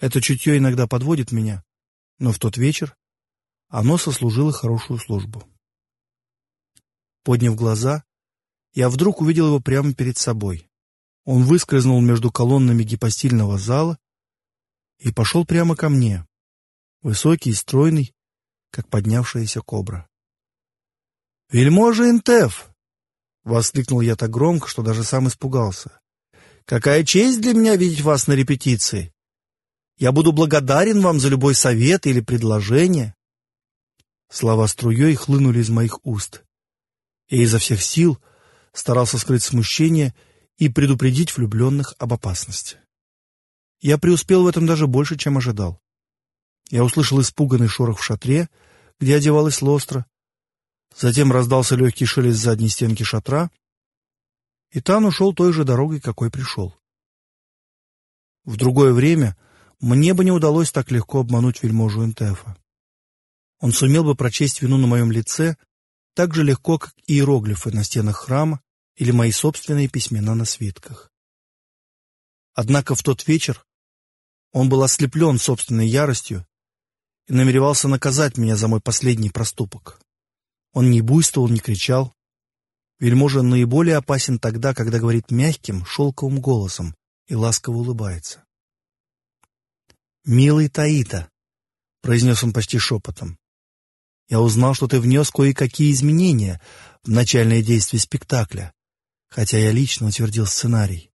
Это чутье иногда подводит меня, но в тот вечер оно сослужило хорошую службу. Подняв глаза, я вдруг увидел его прямо перед собой. Он выскользнул между колоннами гипостильного зала и пошел прямо ко мне, высокий и стройный, как поднявшаяся кобра. «Вельможа Интеф!» — воскликнул я так громко, что даже сам испугался. «Какая честь для меня видеть вас на репетиции! Я буду благодарен вам за любой совет или предложение!» Слова струей хлынули из моих уст, и изо всех сил старался скрыть смущение и предупредить влюбленных об опасности. Я преуспел в этом даже больше, чем ожидал. Я услышал испуганный шорох в шатре, где одевалась Лостра. Затем раздался легкий шелест задней стенки шатра, и Тан ушел той же дорогой, какой пришел. В другое время мне бы не удалось так легко обмануть вельможу Интефа. Он сумел бы прочесть вину на моем лице так же легко, как иероглифы на стенах храма или мои собственные письмена на свитках. Однако в тот вечер он был ослеплен собственной яростью и намеревался наказать меня за мой последний проступок. Он не буйствовал, не кричал. Вельможа наиболее опасен тогда, когда говорит мягким, шелковым голосом и ласково улыбается. «Милый Таита», — произнес он почти шепотом, — «я узнал, что ты внес кое-какие изменения в начальное действие спектакля, хотя я лично утвердил сценарий.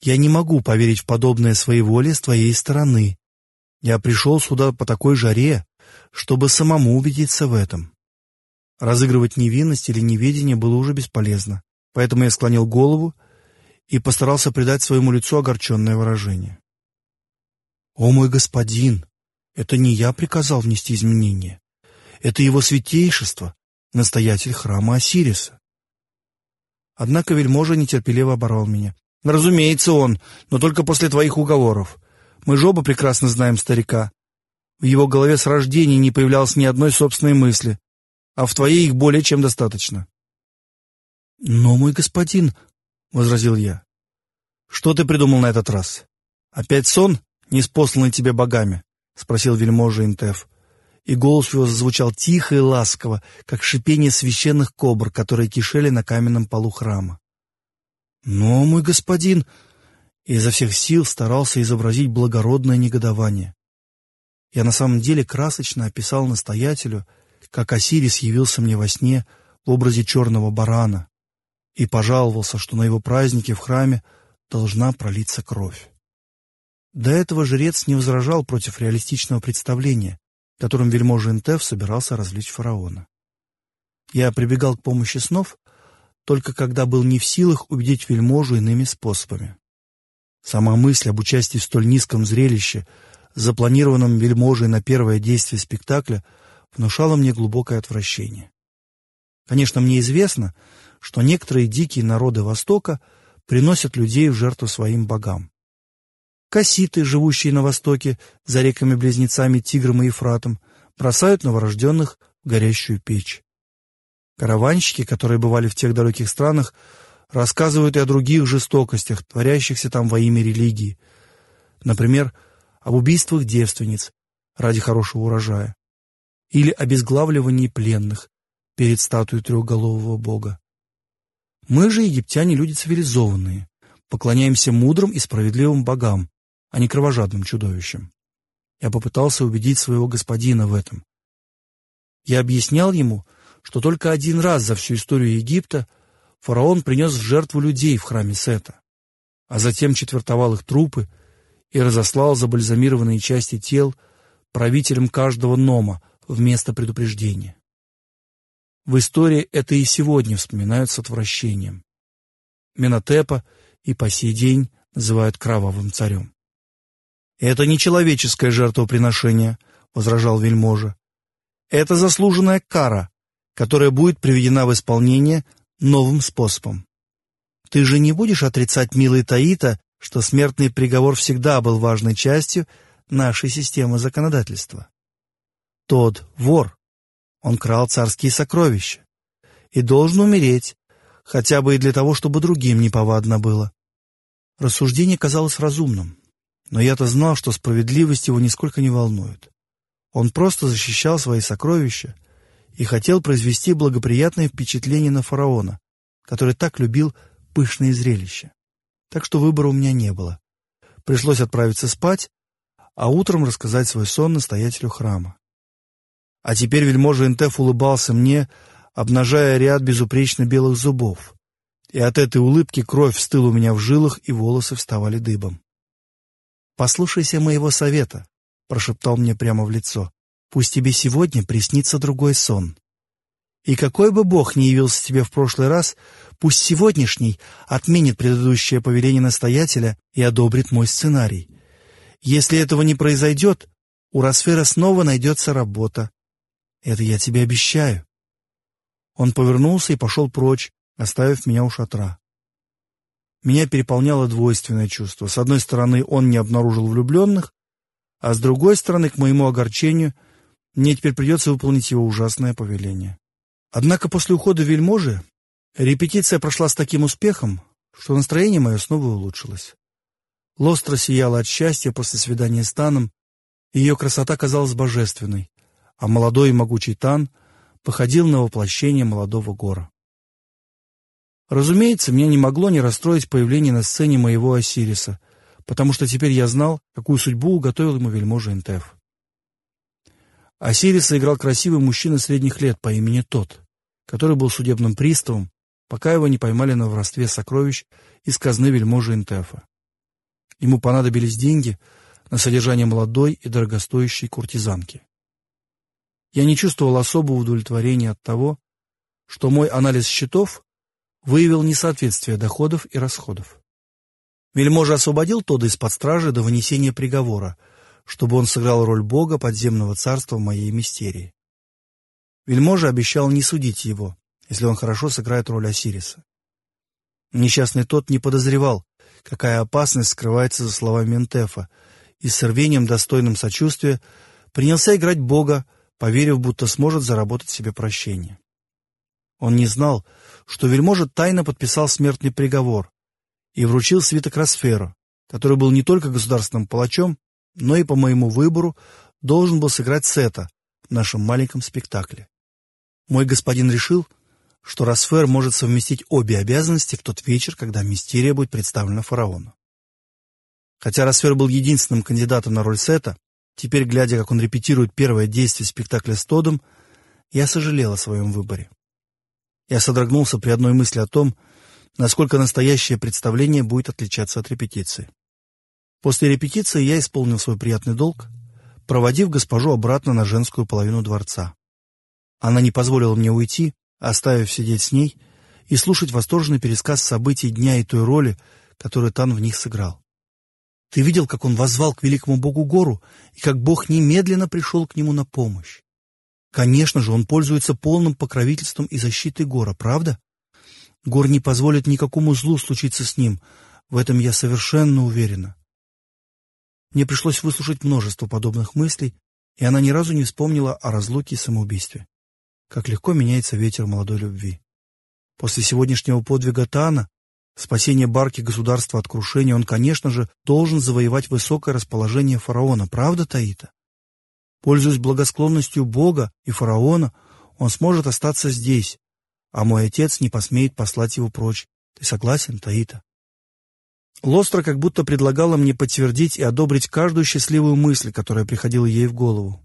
Я не могу поверить в подобное своеволие с твоей стороны. Я пришел сюда по такой жаре, чтобы самому убедиться в этом. Разыгрывать невинность или неведение было уже бесполезно, поэтому я склонил голову и постарался придать своему лицу огорченное выражение. «О мой господин, это не я приказал внести изменения. Это его святейшество, настоятель храма Осириса. Однако вельможа нетерпеливо оборвал меня. «Разумеется, он, но только после твоих уговоров. Мы же оба прекрасно знаем старика. В его голове с рождения не появлялось ни одной собственной мысли, а в твоей их более чем достаточно». «Но, мой господин», — возразил я, — «что ты придумал на этот раз? Опять сон, не спосланный тебе богами?» — спросил вельможа Интеф и голос его зазвучал тихо и ласково, как шипение священных кобр, которые кишели на каменном полу храма. «Но, мой господин...» и изо всех сил старался изобразить благородное негодование. Я на самом деле красочно описал настоятелю, как Осирис явился мне во сне в образе черного барана и пожаловался, что на его празднике в храме должна пролиться кровь. До этого жрец не возражал против реалистичного представления, которым вельможа Интеф собирался развлечь фараона. Я прибегал к помощи снов только когда был не в силах убедить вельможу иными способами. Сама мысль об участии в столь низком зрелище, запланированном вельможей на первое действие спектакля, внушала мне глубокое отвращение. Конечно, мне известно, что некоторые дикие народы Востока приносят людей в жертву своим богам. Касситы, живущие на востоке, за реками-близнецами Тигром и Ефратом, бросают новорожденных в горящую печь. Караванщики, которые бывали в тех далеких странах, рассказывают и о других жестокостях, творящихся там во имя религии. Например, об убийствах девственниц ради хорошего урожая или обезглавливании пленных перед статуей трехголового бога. Мы же, египтяне, люди цивилизованные, поклоняемся мудрым и справедливым богам, а не кровожадным чудовищем. Я попытался убедить своего господина в этом. Я объяснял ему, что только один раз за всю историю Египта фараон принес в жертву людей в храме Сета, а затем четвертовал их трупы и разослал забальзамированные части тел правителям каждого нома вместо предупреждения. В истории это и сегодня вспоминают с отвращением. Менотепа и по сей день называют кровавым царем. «Это не человеческое жертвоприношение», — возражал вельможа. «Это заслуженная кара, которая будет приведена в исполнение новым способом. Ты же не будешь отрицать, милый Таита, что смертный приговор всегда был важной частью нашей системы законодательства. Тот вор, он крал царские сокровища и должен умереть, хотя бы и для того, чтобы другим неповадно было. Рассуждение казалось разумным. Но я-то знал, что справедливость его нисколько не волнует. Он просто защищал свои сокровища и хотел произвести благоприятное впечатление на фараона, который так любил пышные зрелища. Так что выбора у меня не было. Пришлось отправиться спать, а утром рассказать свой сон настоятелю храма. А теперь вельможа Интеф улыбался мне, обнажая ряд безупречно белых зубов. И от этой улыбки кровь встыла у меня в жилах, и волосы вставали дыбом. «Послушайся моего совета», — прошептал мне прямо в лицо. «Пусть тебе сегодня приснится другой сон. И какой бы бог ни явился тебе в прошлый раз, пусть сегодняшний отменит предыдущее повеление настоятеля и одобрит мой сценарий. Если этого не произойдет, у Росфера снова найдется работа. Это я тебе обещаю. Он повернулся и пошел прочь, оставив меня у шатра. Меня переполняло двойственное чувство. С одной стороны, он не обнаружил влюбленных, а с другой стороны, к моему огорчению, мне теперь придется выполнить его ужасное повеление. Однако после ухода вельможи репетиция прошла с таким успехом, что настроение мое снова улучшилось. Лостра сияла от счастья после свидания с Таном, ее красота казалась божественной, а молодой и могучий Тан походил на воплощение молодого гора. Разумеется, меня не могло не расстроить появление на сцене моего Осириса, потому что теперь я знал, какую судьбу уготовил ему вельможа Интеф. Осириса играл красивый мужчина средних лет по имени Тот, который был судебным приставом, пока его не поймали на воровстве сокровищ из казны вельможи Интефа. Ему понадобились деньги на содержание молодой и дорогостоящей куртизанки. Я не чувствовал особого удовлетворения от того, что мой анализ счетов выявил несоответствие доходов и расходов. Вельможа освободил Тода из-под стражи до вынесения приговора, чтобы он сыграл роль бога подземного царства моей мистерии. Вельможа обещал не судить его, если он хорошо сыграет роль Осириса. Несчастный тот не подозревал, какая опасность скрывается за словами Ментефа, и с рвением, достойным сочувствия, принялся играть Бога, поверив, будто сможет заработать себе прощение. Он не знал, что вельможа тайно подписал смертный приговор и вручил свиток Росферу, который был не только государственным палачом, но и по моему выбору должен был сыграть Сета в нашем маленьком спектакле. Мой господин решил, что Росфер может совместить обе обязанности в тот вечер, когда мистерия будет представлена фараону. Хотя Росфер был единственным кандидатом на роль Сета, теперь, глядя, как он репетирует первое действие спектакля с Тодом, я сожалел о своем выборе. Я содрогнулся при одной мысли о том, насколько настоящее представление будет отличаться от репетиции. После репетиции я исполнил свой приятный долг, проводив госпожу обратно на женскую половину дворца. Она не позволила мне уйти, оставив сидеть с ней и слушать восторженный пересказ событий дня и той роли, которую Тан в них сыграл. Ты видел, как он воззвал к великому богу Гору, и как бог немедленно пришел к нему на помощь. Конечно же, он пользуется полным покровительством и защитой Гора, правда? Гор не позволит никакому злу случиться с ним, в этом я совершенно уверена. Мне пришлось выслушать множество подобных мыслей, и она ни разу не вспомнила о разлуке и самоубийстве. Как легко меняется ветер молодой любви. После сегодняшнего подвига Тана, спасения барки государства от крушения, он, конечно же, должен завоевать высокое расположение фараона, правда, Таита? Пользуясь благосклонностью Бога и фараона, он сможет остаться здесь, а мой отец не посмеет послать его прочь. Ты согласен, Таита? Лостра как будто предлагала мне подтвердить и одобрить каждую счастливую мысль, которая приходила ей в голову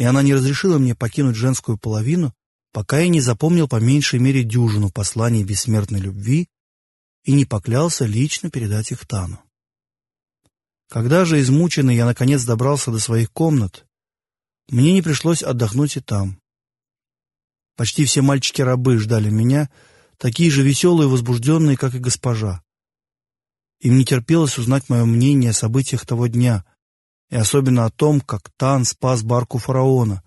и она не разрешила мне покинуть женскую половину, пока я не запомнил по меньшей мере дюжину посланий бессмертной любви и не поклялся лично передать их Тану. Когда же, измученный, я наконец добрался до своих комнат, мне не пришлось отдохнуть и там. Почти все мальчики-рабы ждали меня, такие же веселые и возбужденные, как и госпожа. Им не терпелось узнать мое мнение о событиях того дня, и особенно о том, как Тан спас барку фараона,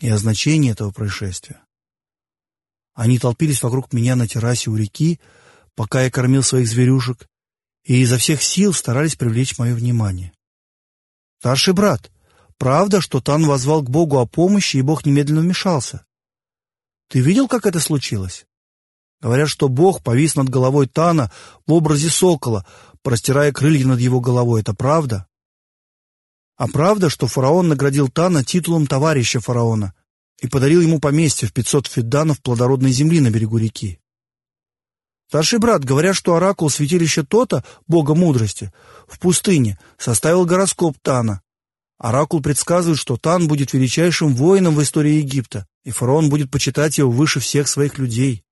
и о значении этого происшествия. Они толпились вокруг меня на террасе у реки, пока я кормил своих зверюшек, и изо всех сил старались привлечь мое внимание. «Старший брат, правда, что Тан возвал к Богу о помощи, и Бог немедленно вмешался? Ты видел, как это случилось?» Говорят, что Бог повис над головой Тана в образе сокола, простирая крылья над его головой. Это правда? А правда, что фараон наградил Тана титулом товарища фараона и подарил ему поместье в 500 федданов плодородной земли на берегу реки? Старший брат, говорят, что оракул святилища Тота, бога мудрости, в пустыне составил гороскоп Тана. Оракул предсказывает, что Тан будет величайшим воином в истории Египта, и фараон будет почитать его выше всех своих людей.